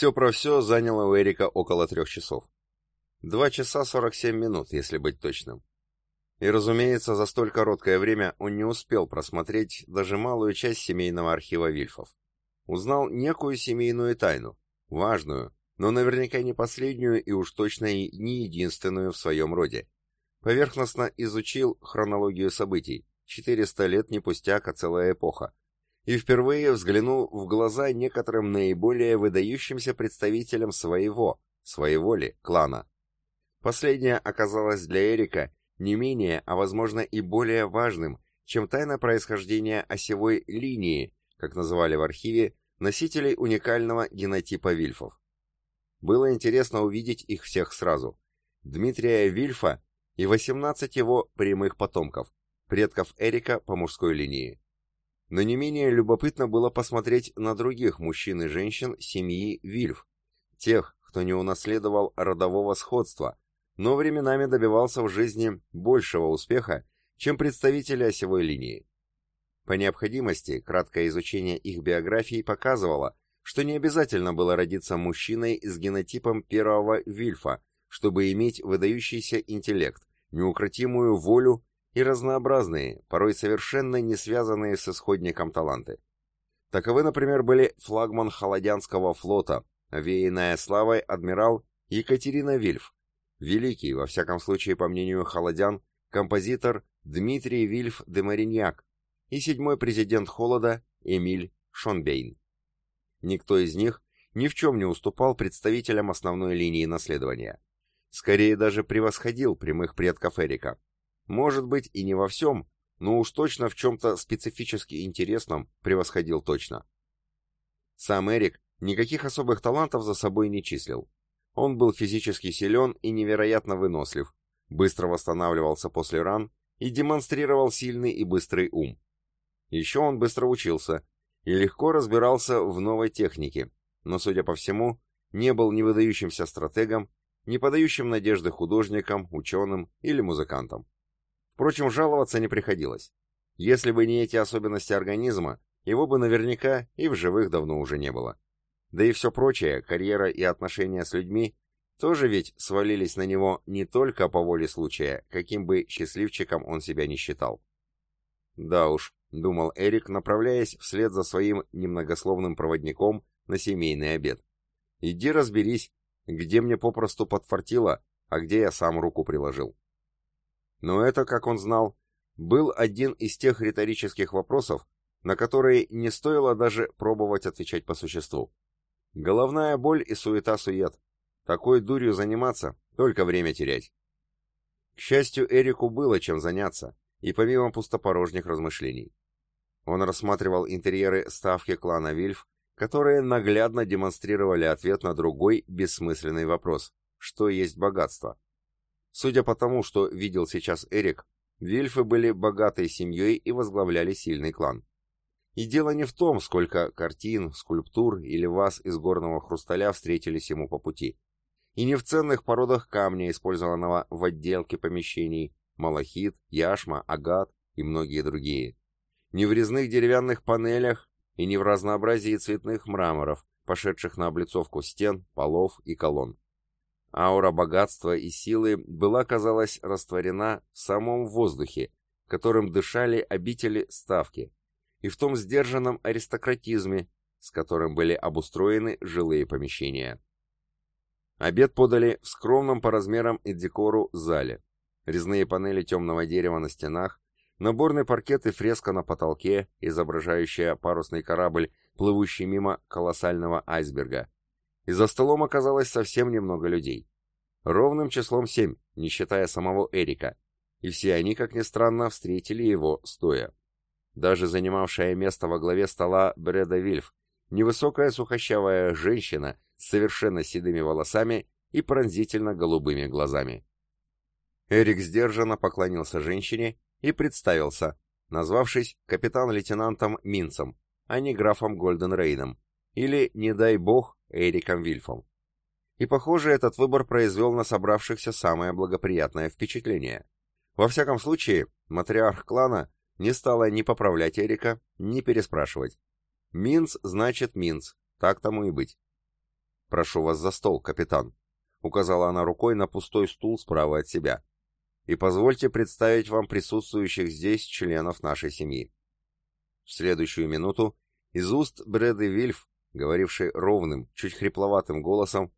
Все про все заняло у Эрика около трех часов. Два часа сорок семь минут, если быть точным. И, разумеется, за столь короткое время он не успел просмотреть даже малую часть семейного архива Вильфов. Узнал некую семейную тайну, важную, но наверняка не последнюю и уж точно и не единственную в своем роде. Поверхностно изучил хронологию событий, 400 лет не пустяк, а целая эпоха, и впервые взглянул в глаза некоторым наиболее выдающимся представителям своего, своего ли, клана. Последнее оказалось для Эрика не менее, а возможно и более важным, чем тайна происхождения осевой линии, как называли в архиве, носителей уникального генотипа вильфов. Было интересно увидеть их всех сразу. Дмитрия Вильфа и 18 его прямых потомков, предков Эрика по мужской линии. Но не менее любопытно было посмотреть на других мужчин и женщин семьи Вильф, тех, кто не унаследовал родового сходства, но временами добивался в жизни большего успеха, чем представители осевой линии. По необходимости, краткое изучение их биографий показывало, что не обязательно было родиться мужчиной с генотипом первого Вильфа, чтобы иметь выдающийся интеллект, неукротимую волю и разнообразные, порой совершенно не связанные с исходником таланты. Таковы, например, были флагман Холодянского флота, веянная славой адмирал Екатерина Вильф, Великий, во всяком случае, по мнению холодян, композитор Дмитрий Вильф де Мариньяк и седьмой президент Холода Эмиль Шонбейн. Никто из них ни в чем не уступал представителям основной линии наследования. Скорее даже превосходил прямых предков Эрика. Может быть и не во всем, но уж точно в чем-то специфически интересном превосходил точно. Сам Эрик никаких особых талантов за собой не числил. Он был физически силен и невероятно вынослив, быстро восстанавливался после ран и демонстрировал сильный и быстрый ум. Еще он быстро учился и легко разбирался в новой технике, но, судя по всему, не был ни выдающимся стратегом, ни подающим надежды художником, ученым или музыкантом. Впрочем, жаловаться не приходилось. Если бы не эти особенности организма, его бы наверняка и в живых давно уже не было. Да и все прочее, карьера и отношения с людьми, тоже ведь свалились на него не только по воле случая, каким бы счастливчиком он себя не считал. Да уж, думал Эрик, направляясь вслед за своим немногословным проводником на семейный обед. Иди разберись, где мне попросту подфартило, а где я сам руку приложил. Но это, как он знал, был один из тех риторических вопросов, на которые не стоило даже пробовать отвечать по существу. Головная боль и суета-сует. Такой дурью заниматься, только время терять. К счастью, Эрику было чем заняться, и помимо пустопорожних размышлений. Он рассматривал интерьеры ставки клана Вильф, которые наглядно демонстрировали ответ на другой бессмысленный вопрос – что есть богатство? Судя по тому, что видел сейчас Эрик, Вильфы были богатой семьей и возглавляли сильный клан. И дело не в том, сколько картин, скульптур или ваз из горного хрусталя встретились ему по пути. И не в ценных породах камня, использованного в отделке помещений, малахит, яшма, агат и многие другие. Не в резных деревянных панелях и не в разнообразии цветных мраморов, пошедших на облицовку стен, полов и колонн. Аура богатства и силы была, казалось, растворена в самом воздухе, которым дышали обители ставки, и в том сдержанном аристократизме, с которым были обустроены жилые помещения. Обед подали в скромном по размерам и декору зале. Резные панели темного дерева на стенах, наборный паркет и фреска на потолке, изображающая парусный корабль, плывущий мимо колоссального айсберга. И за столом оказалось совсем немного людей. Ровным числом семь, не считая самого Эрика. И все они, как ни странно, встретили его стоя. Даже занимавшая место во главе стола Бреда Вильф, невысокая сухощавая женщина с совершенно седыми волосами и пронзительно голубыми глазами. Эрик сдержанно поклонился женщине и представился, назвавшись капитан-лейтенантом Минцем, а не графом Гольденрейном, или, не дай бог, Эриком Вильфом. И, похоже, этот выбор произвел на собравшихся самое благоприятное впечатление. Во всяком случае, матриарх клана не стала ни поправлять Эрика, ни переспрашивать. Минц значит Минц, так тому и быть. «Прошу вас за стол, капитан», — указала она рукой на пустой стул справа от себя. «И позвольте представить вам присутствующих здесь членов нашей семьи». В следующую минуту из уст Брэды Вильф, говорившей ровным, чуть хрипловатым голосом,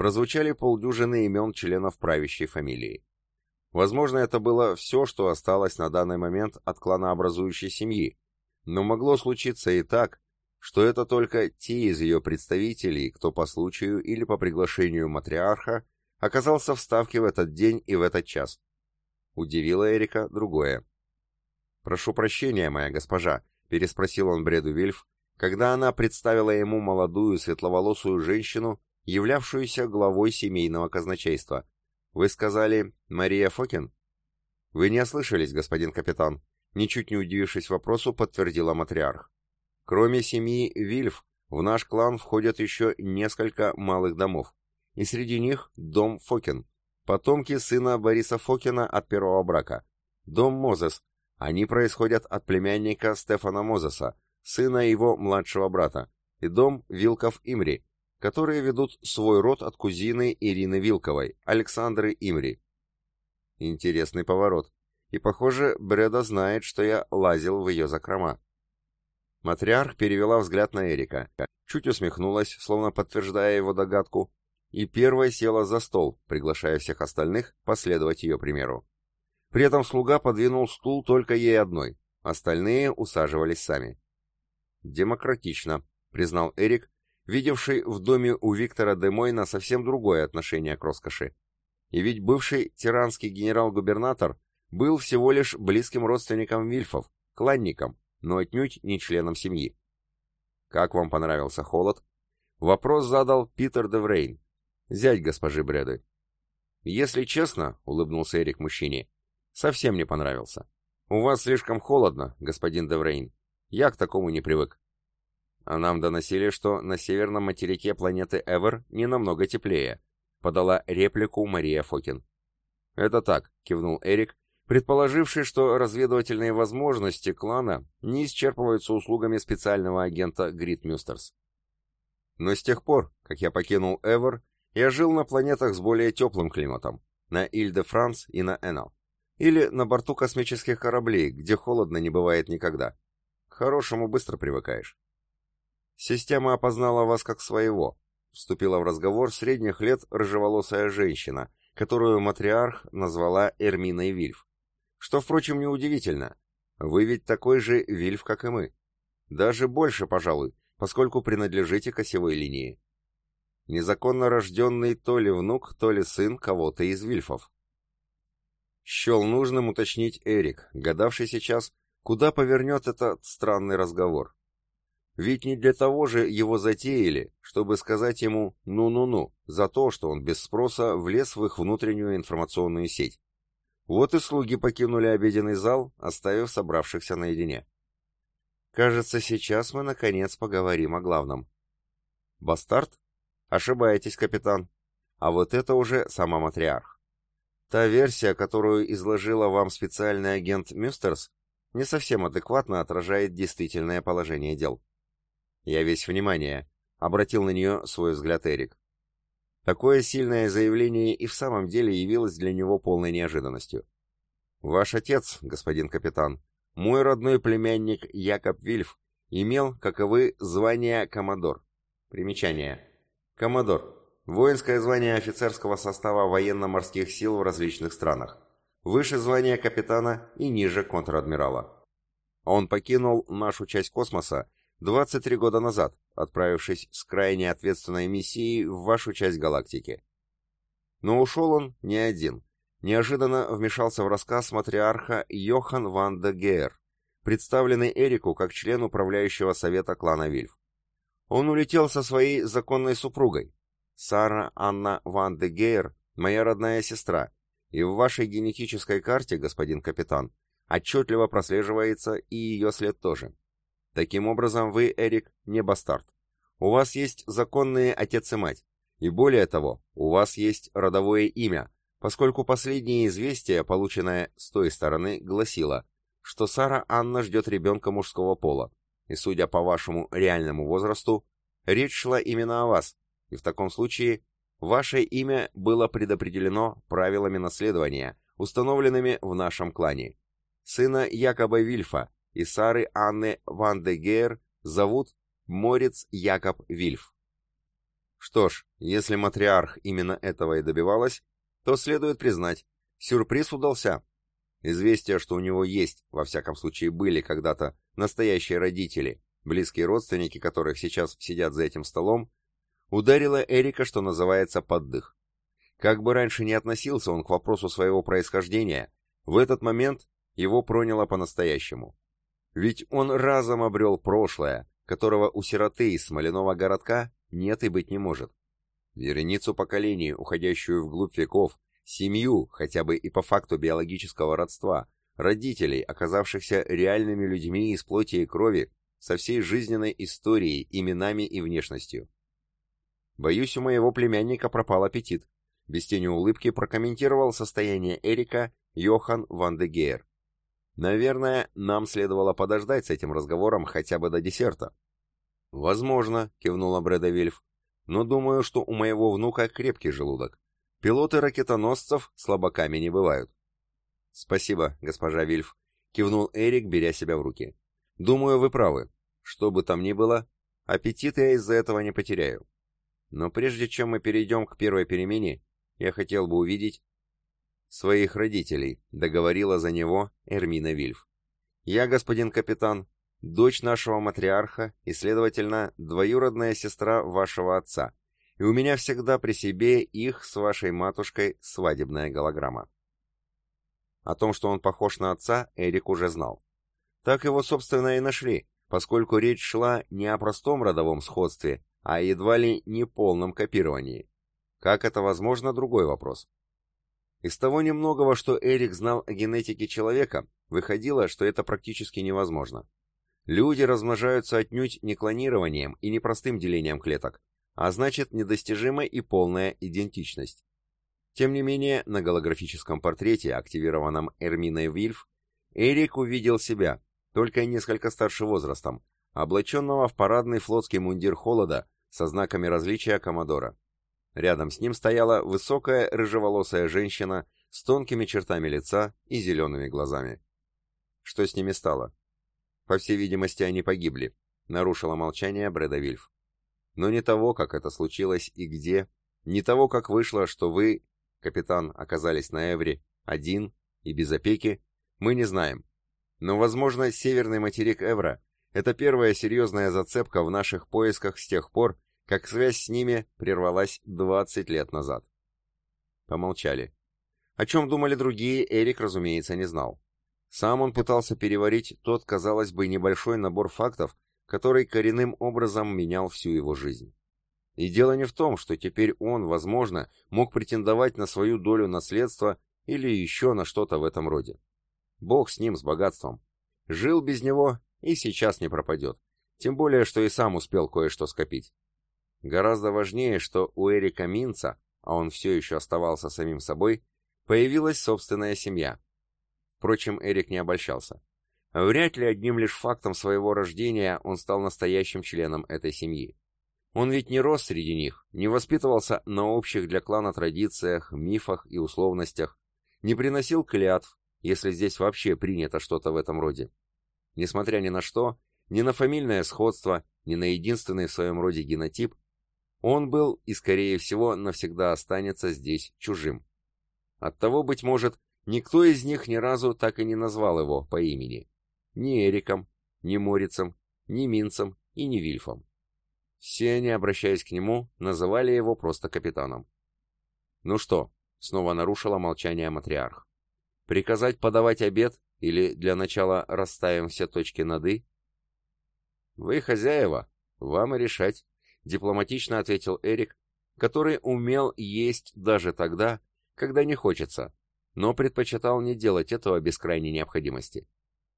прозвучали полдюжины имен членов правящей фамилии. Возможно, это было все, что осталось на данный момент от кланообразующей семьи, но могло случиться и так, что это только те из ее представителей, кто по случаю или по приглашению матриарха оказался в Ставке в этот день и в этот час. Удивило Эрика другое. «Прошу прощения, моя госпожа», — переспросил он Бреду Вильф, когда она представила ему молодую светловолосую женщину, являвшуюся главой семейного казначейства — «Вы сказали Мария Фокин?» «Вы не ослышались, господин капитан», — ничуть не удивившись вопросу, подтвердила матриарх. «Кроме семьи Вильф, в наш клан входят еще несколько малых домов, и среди них дом Фокин, потомки сына Бориса Фокина от первого брака, дом Мозес, они происходят от племянника Стефана Мозеса, сына его младшего брата, и дом Вилков Имри, которые ведут свой род от кузины Ирины Вилковой, Александры Имри. Интересный поворот. И, похоже, Бреда знает, что я лазил в ее закрома. Матриарх перевела взгляд на Эрика, чуть усмехнулась, словно подтверждая его догадку, и первая села за стол, приглашая всех остальных последовать ее примеру. При этом слуга подвинул стул только ей одной, остальные усаживались сами. «Демократично», — признал Эрик, видевший в доме у Виктора Демойна совсем другое отношение к роскоши. И ведь бывший тиранский генерал-губернатор был всего лишь близким родственником Вильфов, кланником, но отнюдь не членом семьи. «Как вам понравился холод?» Вопрос задал Питер Деврейн, зять госпожи Бреды. «Если честно», — улыбнулся Эрик мужчине, — «совсем не понравился. У вас слишком холодно, господин Деврейн. Я к такому не привык». А нам доносили, что на северном материке планеты Эвер не намного теплее, подала реплику Мария Фокин. Это так, кивнул Эрик, предположивший, что разведывательные возможности клана не исчерпываются услугами специального агента Грит Мюстерс. Но с тех пор, как я покинул Эвер, я жил на планетах с более теплым климатом, на Иль-де-Франс и на Энал. Или на борту космических кораблей, где холодно не бывает никогда. К хорошему быстро привыкаешь. «Система опознала вас как своего», — вступила в разговор средних лет рыжеволосая женщина, которую матриарх назвала Эрминой Вильф. Что, впрочем, неудивительно. Вы ведь такой же Вильф, как и мы. Даже больше, пожалуй, поскольку принадлежите к осевой линии. Незаконно рожденный то ли внук, то ли сын кого-то из Вильфов. Счел нужным уточнить Эрик, гадавший сейчас, куда повернет этот странный разговор. Ведь не для того же его затеяли, чтобы сказать ему «ну-ну-ну» за то, что он без спроса влез в их внутреннюю информационную сеть. Вот и слуги покинули обеденный зал, оставив собравшихся наедине. Кажется, сейчас мы наконец поговорим о главном. Бастард? Ошибаетесь, капитан. А вот это уже сама матриарх. Та версия, которую изложила вам специальный агент Мюстерс, не совсем адекватно отражает действительное положение дел. «Я весь внимание», — обратил на нее свой взгляд Эрик. Такое сильное заявление и в самом деле явилось для него полной неожиданностью. «Ваш отец, господин капитан, мой родной племянник Якоб Вильф, имел, как и вы, звание коммодор. Примечание. Коммодор. Воинское звание офицерского состава военно-морских сил в различных странах. Выше звания капитана и ниже контр-адмирала. Он покинул нашу часть космоса 23 года назад, отправившись с крайне ответственной миссией в вашу часть галактики. Но ушел он не один. Неожиданно вмешался в рассказ матриарха Йохан ван де Геер, представленный Эрику как член управляющего совета клана Вильф. Он улетел со своей законной супругой. Сара Анна ван де Геер, моя родная сестра, и в вашей генетической карте, господин капитан, отчетливо прослеживается и ее след тоже. Таким образом, вы, Эрик, не бастард. У вас есть законные отец и мать. И более того, у вас есть родовое имя, поскольку последнее известие, полученное с той стороны, гласило, что Сара Анна ждет ребенка мужского пола. И судя по вашему реальному возрасту, речь шла именно о вас, и в таком случае ваше имя было предопределено правилами наследования, установленными в нашем клане. Сына Якоба Вильфа и Сары Анны Ван де Гейр зовут Морец Якоб Вильф. Что ж, если матриарх именно этого и добивалась, то следует признать, сюрприз удался. Известие, что у него есть, во всяком случае были когда-то, настоящие родители, близкие родственники которых сейчас сидят за этим столом, ударило Эрика, что называется, под дых. Как бы раньше не относился он к вопросу своего происхождения, в этот момент его проняло по-настоящему. Ведь он разом обрел прошлое, которого у сироты из смоляного городка нет и быть не может. Вереницу поколений, уходящую вглубь веков, семью, хотя бы и по факту биологического родства, родителей, оказавшихся реальными людьми из плоти и крови, со всей жизненной историей, именами и внешностью. Боюсь, у моего племянника пропал аппетит. Без тени улыбки прокомментировал состояние Эрика Йохан Ван де Гейер. Наверное, нам следовало подождать с этим разговором хотя бы до десерта. Возможно, кивнула Брэда Вильф, но думаю, что у моего внука крепкий желудок. Пилоты ракетоносцев слабаками не бывают. Спасибо, госпожа Вильф, кивнул Эрик, беря себя в руки. Думаю, вы правы. Что бы там ни было, аппетит я из-за этого не потеряю. Но прежде чем мы перейдем к первой перемене, я хотел бы увидеть своих родителей, договорила за него Эрмина Вильф. Я, господин капитан, дочь нашего матриарха и, следовательно, двоюродная сестра вашего отца, и у меня всегда при себе их с вашей матушкой свадебная голограмма. О том, что он похож на отца, Эрик уже знал. Так его, собственно, и нашли, поскольку речь шла не о простом родовом сходстве, а едва ли не полном копировании. Как это возможно, другой вопрос. Из того немногого, что Эрик знал о генетике человека, выходило, что это практически невозможно. Люди размножаются отнюдь не клонированием и не простым делением клеток, а значит недостижима и полная идентичность. Тем не менее, на голографическом портрете, активированном Эрминой Вильф, Эрик увидел себя, только несколько старше возрастом, облаченного в парадный флотский мундир холода со знаками различия Комодора. Рядом с ним стояла высокая рыжеволосая женщина с тонкими чертами лица и зелеными глазами. Что с ними стало? По всей видимости, они погибли, нарушила молчание Брэда Вильф. Но не того, как это случилось и где, не того, как вышло, что вы, капитан, оказались на Эвре один и без опеки, мы не знаем. Но, возможно, северный материк Эвра – это первая серьезная зацепка в наших поисках с тех пор, как связь с ними прервалась 20 лет назад. Помолчали. О чем думали другие, Эрик, разумеется, не знал. Сам он пытался переварить тот, казалось бы, небольшой набор фактов, который коренным образом менял всю его жизнь. И дело не в том, что теперь он, возможно, мог претендовать на свою долю наследства или еще на что-то в этом роде. Бог с ним, с богатством. Жил без него и сейчас не пропадет. Тем более, что и сам успел кое-что скопить. Гораздо важнее, что у Эрика Минца, а он все еще оставался самим собой, появилась собственная семья. Впрочем, Эрик не обольщался. Вряд ли одним лишь фактом своего рождения он стал настоящим членом этой семьи. Он ведь не рос среди них, не воспитывался на общих для клана традициях, мифах и условностях, не приносил клятв, если здесь вообще принято что-то в этом роде. Несмотря ни на что, ни на фамильное сходство, ни на единственный в своем роде генотип, он был и, скорее всего, навсегда останется здесь чужим. Оттого, быть может, никто из них ни разу так и не назвал его по имени. Ни Эриком, ни Морицем, ни Минцем и ни Вильфом. Все они, обращаясь к нему, называли его просто капитаном. «Ну что?» — снова нарушила молчание матриарх. «Приказать подавать обед или для начала расставим все точки над «и»?» «Вы хозяева, вам и решать», — дипломатично ответил Эрик, который умел есть даже тогда, когда не хочется, но предпочитал не делать этого без крайней необходимости.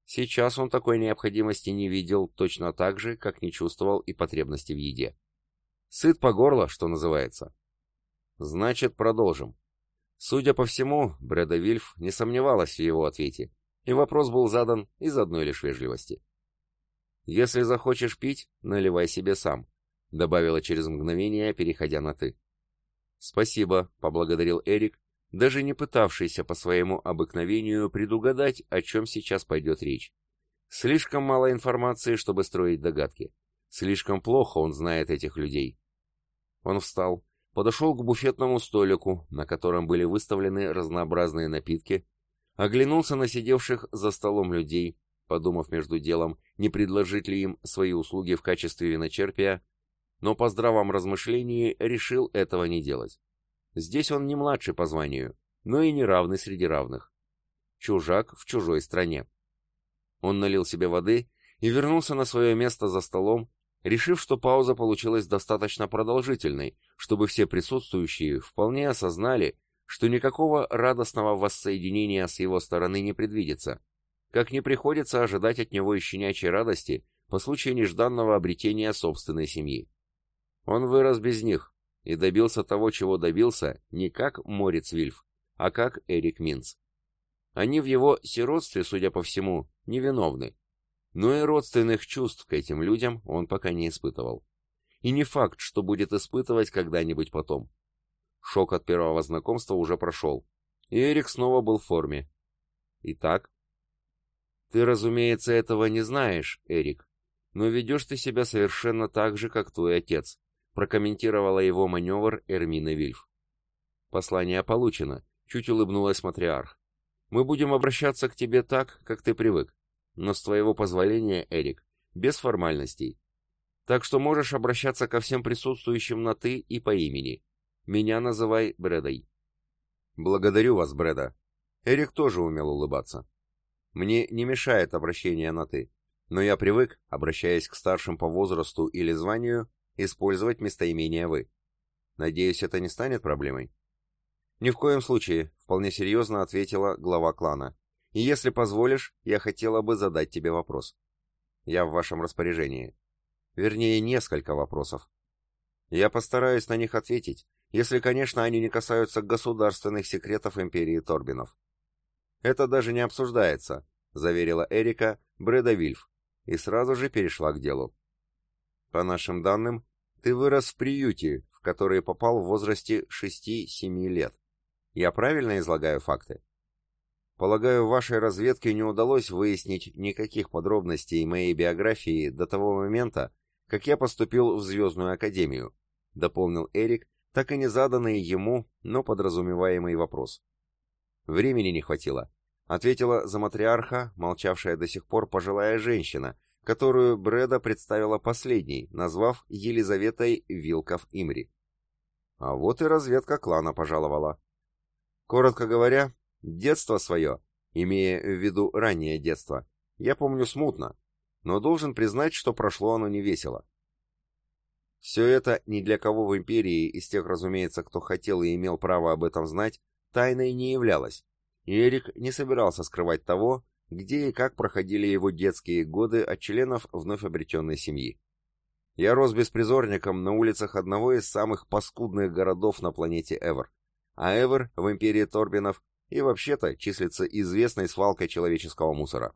Сейчас он такой необходимости не видел точно так же, как не чувствовал и потребности в еде. Сыт по горло, что называется. Значит, продолжим. Судя по всему, Брэда Вильф не сомневалась в его ответе, и вопрос был задан из одной лишь вежливости. «Если захочешь пить, наливай себе сам. Добавила через мгновение, переходя на «ты». «Спасибо», — поблагодарил Эрик, даже не пытавшийся по своему обыкновению предугадать, о чем сейчас пойдет речь. Слишком мало информации, чтобы строить догадки. Слишком плохо он знает этих людей. Он встал, подошел к буфетному столику, на котором были выставлены разнообразные напитки, оглянулся на сидевших за столом людей, подумав между делом, не предложить ли им свои услуги в качестве виночерпия, но по здравом размышлении решил этого не делать. Здесь он не младший по званию, но и не равный среди равных. Чужак в чужой стране. Он налил себе воды и вернулся на свое место за столом, решив, что пауза получилась достаточно продолжительной, чтобы все присутствующие вполне осознали, что никакого радостного воссоединения с его стороны не предвидится, как не приходится ожидать от него и щенячьей радости по случаю нежданного обретения собственной семьи. Он вырос без них, и добился того, чего добился, не как Морец Вильф, а как Эрик Минц. Они в его сиротстве, судя по всему, невиновны. Но и родственных чувств к этим людям он пока не испытывал. И не факт, что будет испытывать когда-нибудь потом. Шок от первого знакомства уже прошел, и Эрик снова был в форме. Итак? Ты, разумеется, этого не знаешь, Эрик, но ведешь ты себя совершенно так же, как твой отец прокомментировала его маневр Эрмина Вильф. «Послание получено», — чуть улыбнулась матриарх. «Мы будем обращаться к тебе так, как ты привык, но с твоего позволения, Эрик, без формальностей. Так что можешь обращаться ко всем присутствующим на «ты» и по имени. Меня называй Брэдой». «Благодарю вас, Брэда». Эрик тоже умел улыбаться. «Мне не мешает обращение на «ты», но я привык, обращаясь к старшим по возрасту или званию, использовать местоимение «вы». Надеюсь, это не станет проблемой? Ни в коем случае, вполне серьезно ответила глава клана. И если позволишь, я хотела бы задать тебе вопрос. Я в вашем распоряжении. Вернее, несколько вопросов. Я постараюсь на них ответить, если, конечно, они не касаются государственных секретов империи Торбинов. Это даже не обсуждается, заверила Эрика Брэда Вильф, и сразу же перешла к делу. По нашим данным, ты вырос в приюте, в который попал в возрасте 6-7 лет. Я правильно излагаю факты? Полагаю, вашей разведке не удалось выяснить никаких подробностей моей биографии до того момента, как я поступил в Звездную Академию, дополнил Эрик, так и не заданный ему, но подразумеваемый вопрос. Времени не хватило, ответила за матриарха, молчавшая до сих пор пожилая женщина, которую Бреда представила последней, назвав Елизаветой Вилков Имри. А вот и разведка клана пожаловала. Коротко говоря, детство свое, имея в виду раннее детство, я помню смутно, но должен признать, что прошло оно невесело. Все это ни для кого в империи, из тех, разумеется, кто хотел и имел право об этом знать, тайной не являлось, и Эрик не собирался скрывать того, где и как проходили его детские годы от членов вновь обретенной семьи. Я рос беспризорником на улицах одного из самых паскудных городов на планете Эвер, а Эвер в империи Торбинов и вообще-то числится известной свалкой человеческого мусора.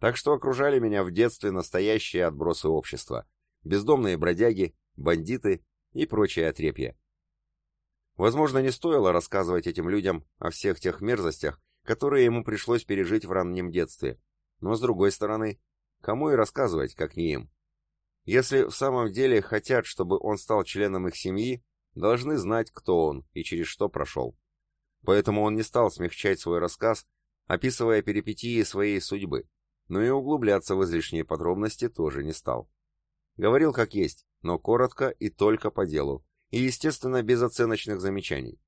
Так что окружали меня в детстве настоящие отбросы общества, бездомные бродяги, бандиты и прочее отрепье. Возможно, не стоило рассказывать этим людям о всех тех мерзостях, которые ему пришлось пережить в раннем детстве. Но с другой стороны, кому и рассказывать, как не им? Если в самом деле хотят, чтобы он стал членом их семьи, должны знать, кто он и через что прошел. Поэтому он не стал смягчать свой рассказ, описывая перипетии своей судьбы, но и углубляться в излишние подробности тоже не стал. Говорил как есть, но коротко и только по делу, и, естественно, без оценочных замечаний.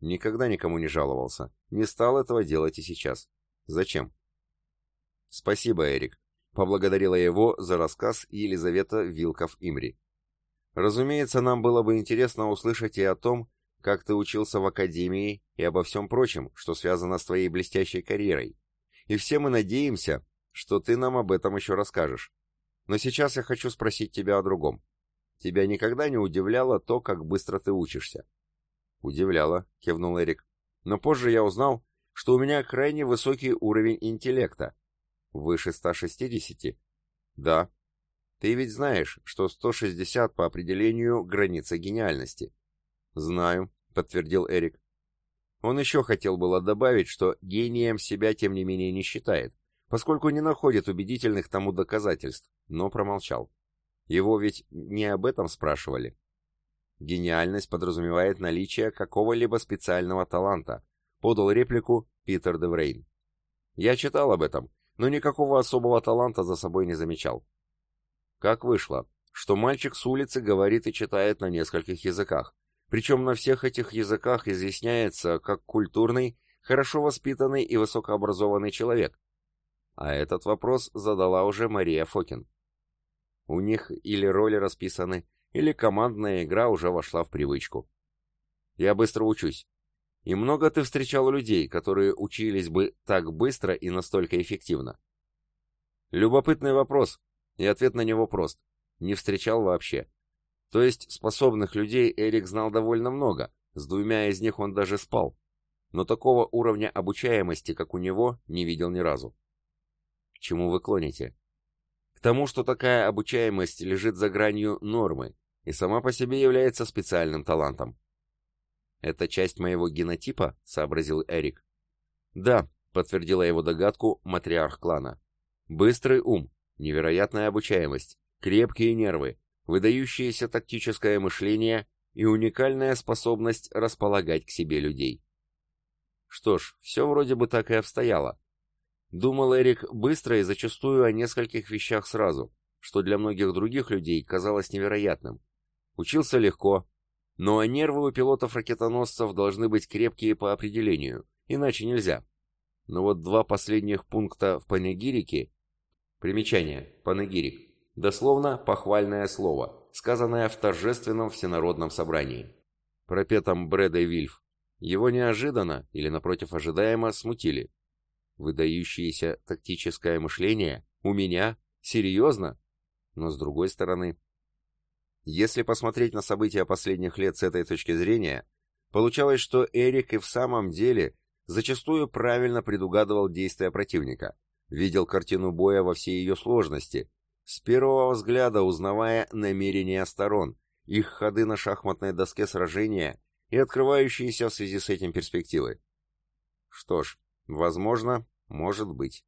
Никогда никому не жаловался. Не стал этого делать и сейчас. Зачем? Спасибо, Эрик. Поблагодарила его за рассказ Елизавета Вилков-Имри. Разумеется, нам было бы интересно услышать и о том, как ты учился в академии, и обо всем прочем, что связано с твоей блестящей карьерой. И все мы надеемся, что ты нам об этом еще расскажешь. Но сейчас я хочу спросить тебя о другом. Тебя никогда не удивляло то, как быстро ты учишься? «Удивляло», — кивнул Эрик. «Но позже я узнал, что у меня крайне высокий уровень интеллекта. Выше 160?» «Да». Ты ведь знаешь, что 160 по определению граница гениальности. Знаю, подтвердил Эрик. Он еще хотел было добавить, что гением себя тем не менее не считает, поскольку не находит убедительных тому доказательств, но промолчал. Его ведь не об этом спрашивали. Гениальность подразумевает наличие какого-либо специального таланта, подал реплику Питер Деврейн. Я читал об этом, но никакого особого таланта за собой не замечал. Как вышло, что мальчик с улицы говорит и читает на нескольких языках, причем на всех этих языках изъясняется как культурный, хорошо воспитанный и высокообразованный человек. А этот вопрос задала уже Мария Фокин. У них или роли расписаны, или командная игра уже вошла в привычку. Я быстро учусь. И много ты встречал людей, которые учились бы так быстро и настолько эффективно? Любопытный вопрос, и ответ на него прост. Не встречал вообще. То есть способных людей Эрик знал довольно много, с двумя из них он даже спал. Но такого уровня обучаемости, как у него, не видел ни разу. К чему вы клоните? К тому, что такая обучаемость лежит за гранью нормы и сама по себе является специальным талантом. «Это часть моего генотипа?» — сообразил Эрик. «Да», — подтвердила его догадку матриарх клана. «Быстрый ум, невероятная обучаемость, крепкие нервы, выдающееся тактическое мышление и уникальная способность располагать к себе людей. Что ж, все вроде бы так и обстояло. Думал Эрик быстро и зачастую о нескольких вещах сразу, что для многих других людей казалось невероятным. Учился легко, но нервы у пилотов-ракетоносцев должны быть крепкие по определению, иначе нельзя. Но вот два последних пункта в панегирике... Примечание. Панегирик. Дословно похвальное слово, сказанное в торжественном всенародном собрании. Пропетом Брэда Вильф. Его неожиданно, или напротив ожидаемо, смутили. Выдающееся тактическое мышление? У меня? Серьезно? Но с другой стороны... Если посмотреть на события последних лет с этой точки зрения, получалось, что Эрик и в самом деле зачастую правильно предугадывал действия противника, видел картину боя во всей ее сложности, с первого взгляда узнавая намерения сторон, их ходы на шахматной доске сражения и открывающиеся в связи с этим перспективы. Что ж, возможно, может быть.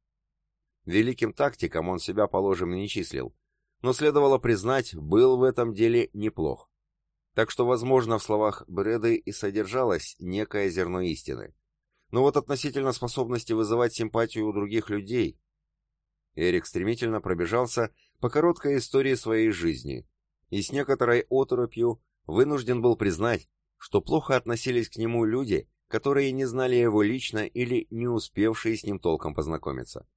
Великим тактиком он себя, положим, не числил, но следовало признать, был в этом деле неплох. Так что, возможно, в словах Бреды и содержалось некое зерно истины. Но вот относительно способности вызывать симпатию у других людей... Эрик стремительно пробежался по короткой истории своей жизни, и с некоторой оторопью вынужден был признать, что плохо относились к нему люди, которые не знали его лично или не успевшие с ним толком познакомиться.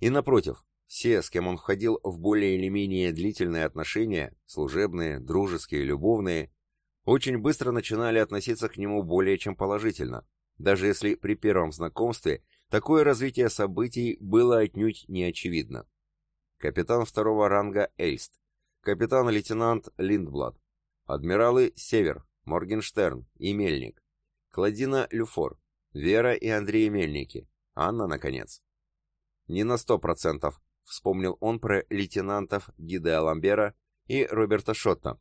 И напротив, все, с кем он входил в более или менее длительные отношения, служебные, дружеские, любовные, очень быстро начинали относиться к нему более чем положительно, даже если при первом знакомстве такое развитие событий было отнюдь не очевидно. Капитан второго ранга Эльст, капитан-лейтенант Линдблад, адмиралы Север, Моргенштерн и Мельник, Кладина Люфор, Вера и Андрей Мельники, Анна, наконец. Не на сто процентов, вспомнил он про лейтенантов Гиде Ламбера и Роберта Шотта.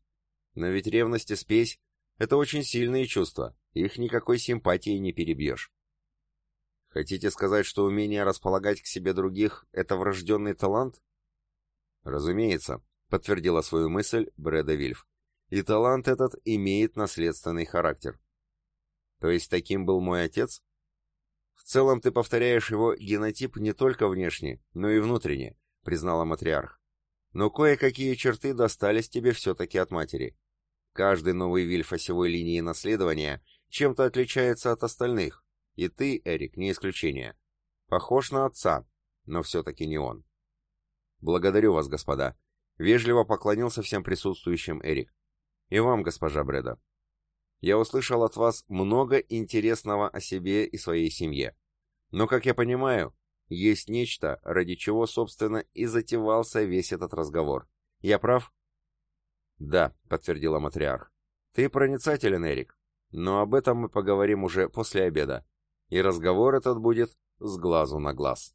Но ведь ревность и спесь — это очень сильные чувства, их никакой симпатии не перебьешь. Хотите сказать, что умение располагать к себе других — это врожденный талант? Разумеется, подтвердила свою мысль Брэда Вильф. И талант этот имеет наследственный характер. То есть таким был мой отец? Целом ты повторяешь его генотип не только внешне, но и внутренне, признала матриарх. Но кое-какие черты достались тебе все-таки от матери. Каждый новый Вильф осевой линии наследования чем-то отличается от остальных, и ты, Эрик, не исключение. Похож на отца, но все-таки не он. «Благодарю вас, господа», — вежливо поклонился всем присутствующим Эрик. «И вам, госпожа Бреда. Я услышал от вас много интересного о себе и своей семье. Но, как я понимаю, есть нечто, ради чего, собственно, и затевался весь этот разговор. Я прав?» «Да», — подтвердила матриарх. «Ты проницателен, Эрик. Но об этом мы поговорим уже после обеда. И разговор этот будет с глазу на глаз».